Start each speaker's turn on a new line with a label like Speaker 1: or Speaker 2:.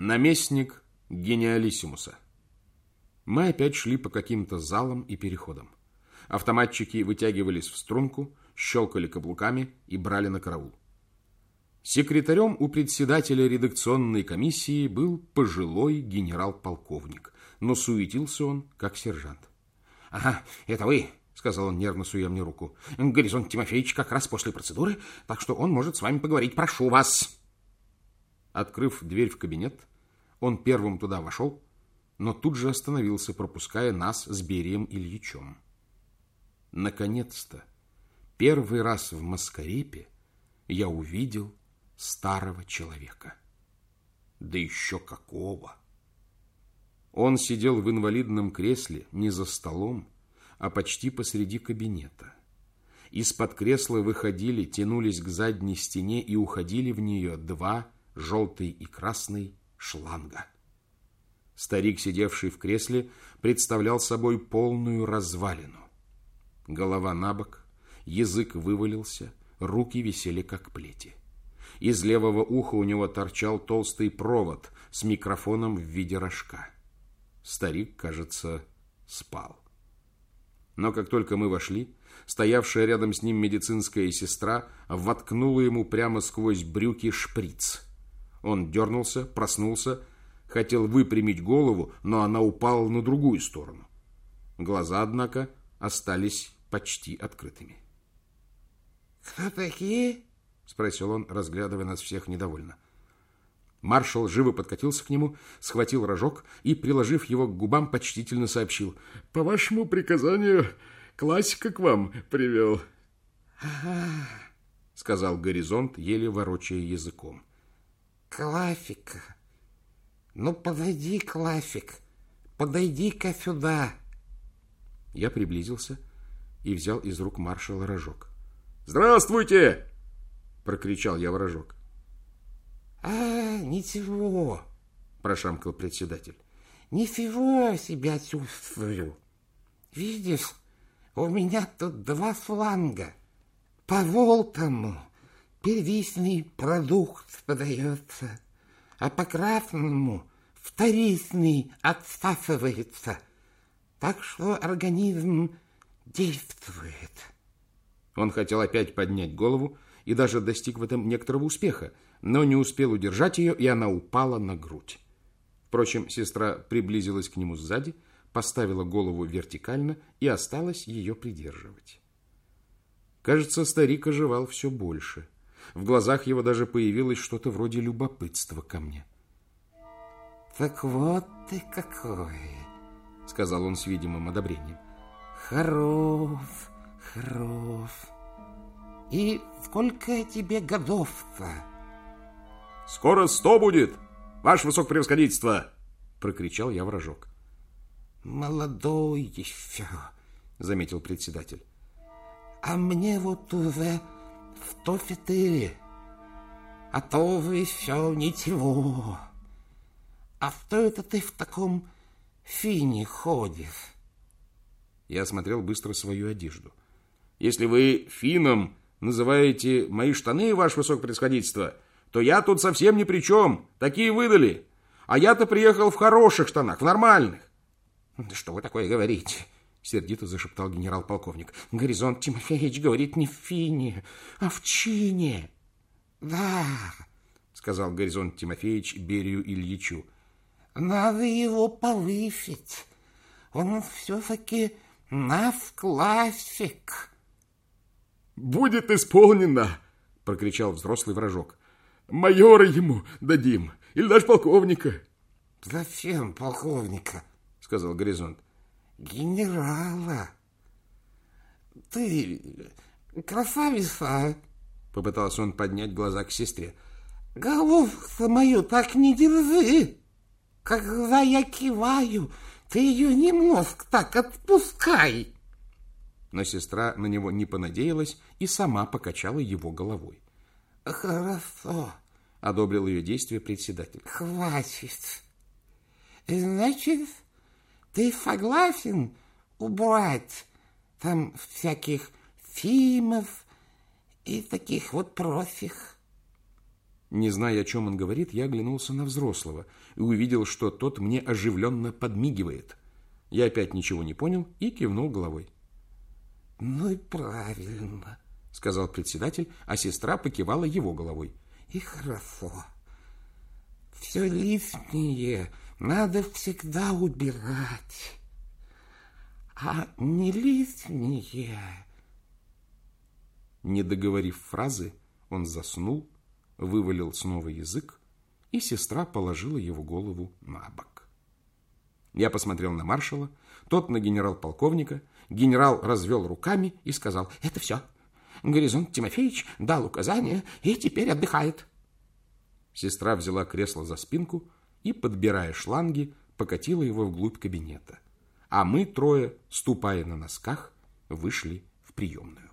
Speaker 1: Наместник гениалиссимуса. Мы опять шли по каким-то залам и переходам. Автоматчики вытягивались в струнку, щелкали каблуками и брали на караул. Секретарем у председателя редакционной комиссии был пожилой генерал-полковник, но суетился он, как сержант.
Speaker 2: — Ага, это вы, — сказал он, нервно суя мне руку. — Горизонт Тимофеевич как раз после процедуры, так что он может с вами поговорить. Прошу вас.
Speaker 1: Открыв дверь в кабинет, он первым туда вошел, но тут же остановился, пропуская нас с Берием Ильичем. Наконец-то, первый раз в Маскарепе я увидел старого человека. Да еще какого! Он сидел в инвалидном кресле не за столом, а почти посреди кабинета. Из-под кресла выходили, тянулись к задней стене и уходили в нее два, желтый и красный, шланга. Старик, сидевший в кресле, представлял собой полную развалину. Голова на бок, язык вывалился, руки висели как плети. Из левого уха у него торчал толстый провод с микрофоном в виде рожка. Старик, кажется, спал. Но как только мы вошли, стоявшая рядом с ним медицинская сестра воткнула ему прямо сквозь брюки шприц. Он дернулся, проснулся, хотел выпрямить голову, но она упала на другую сторону. Глаза, однако, остались почти открытыми.
Speaker 3: «Кто такие?»
Speaker 1: спросил он, разглядывая нас всех недовольно. Маршал живо подкатился к нему, схватил рожок и, приложив его к губам, почтительно сообщил. — По вашему приказанию классика к вам привел.
Speaker 3: — Ага, —
Speaker 1: сказал горизонт, еле ворочая языком.
Speaker 3: — Клафика. Ну, подойди, Клафик, подойди-ка сюда.
Speaker 1: Я приблизился и взял из рук маршала рожок. — Здравствуйте! прокричал я вражок.
Speaker 3: А, ничего,
Speaker 1: прошамкал председатель.
Speaker 3: Ничего себя чувствую. Видишь, у меня тут два фланга. По волтому первичный продукт подается, а по красному вторичный отсасывается. Так что организм действует.
Speaker 1: Он хотел опять поднять голову, и даже достиг в этом некоторого успеха, но не успел удержать ее, и она упала на грудь. Впрочем, сестра приблизилась к нему сзади, поставила голову вертикально и осталась ее придерживать. Кажется, старик оживал все больше. В глазах его даже появилось что-то вроде любопытства ко мне.
Speaker 3: «Так вот ты какой!» — сказал он с видимым одобрением. «Хорош, хорош!» И сколько тебе годов-то?
Speaker 1: Скоро сто будет, ваше высокопревосходительство, прокричал я вражок.
Speaker 3: Молодой еще, заметил председатель. А мне вот уже сто четыре. А то вы еще ничего. А что это ты в таком фине ходишь?
Speaker 1: Я осмотрел быстро свою одежду. Если вы фином называете мои штаны, ваше высокопредсходительство, то я тут совсем ни при чем. Такие выдали. А я-то приехал в хороших штанах, в нормальных.
Speaker 3: Что вы такое говорите? Сердито зашептал генерал-полковник. Горизонт Тимофеевич говорит не в фине, а в чине. Да, сказал Горизонт Тимофеевич Берию Ильичу. Надо его повысить. Он все-таки наш классик.
Speaker 1: «Будет исполнено!» — прокричал взрослый вражок. «Майора ему дадим, или даже полковника».
Speaker 3: «Зачем полковника?» — сказал Горизонт. «Генерала». «Ты красавица!» — попытался он поднять глаза к сестре. «Головку мою так не держи! Когда я киваю, ты ее немножко так отпускай!»
Speaker 1: Но сестра на него не понадеялась и сама покачала его головой.
Speaker 3: «Хорошо», —
Speaker 1: одобрил ее действие председатель.
Speaker 3: «Хватит. Значит, ты согласен убрать там всяких фильмов и таких вот профих?»
Speaker 1: Не зная, о чем он говорит, я оглянулся на взрослого и увидел, что тот мне оживленно подмигивает. Я опять ничего не понял и кивнул головой.
Speaker 3: «Ну и правильно», —
Speaker 1: сказал председатель, а сестра покивала его головой.
Speaker 3: «И хорошо. Все лишнее надо всегда убирать, а не лишнее...»
Speaker 1: Не договорив фразы, он заснул, вывалил снова язык, и сестра положила его голову на бок. Я посмотрел на маршала, тот на генерал-полковника. Генерал развел руками и сказал, «Это все. Горизонт Тимофеевич дал указание и теперь отдыхает». Сестра взяла кресло за спинку и, подбирая шланги, покатила его вглубь кабинета. А мы трое, ступая на носках, вышли в приемную.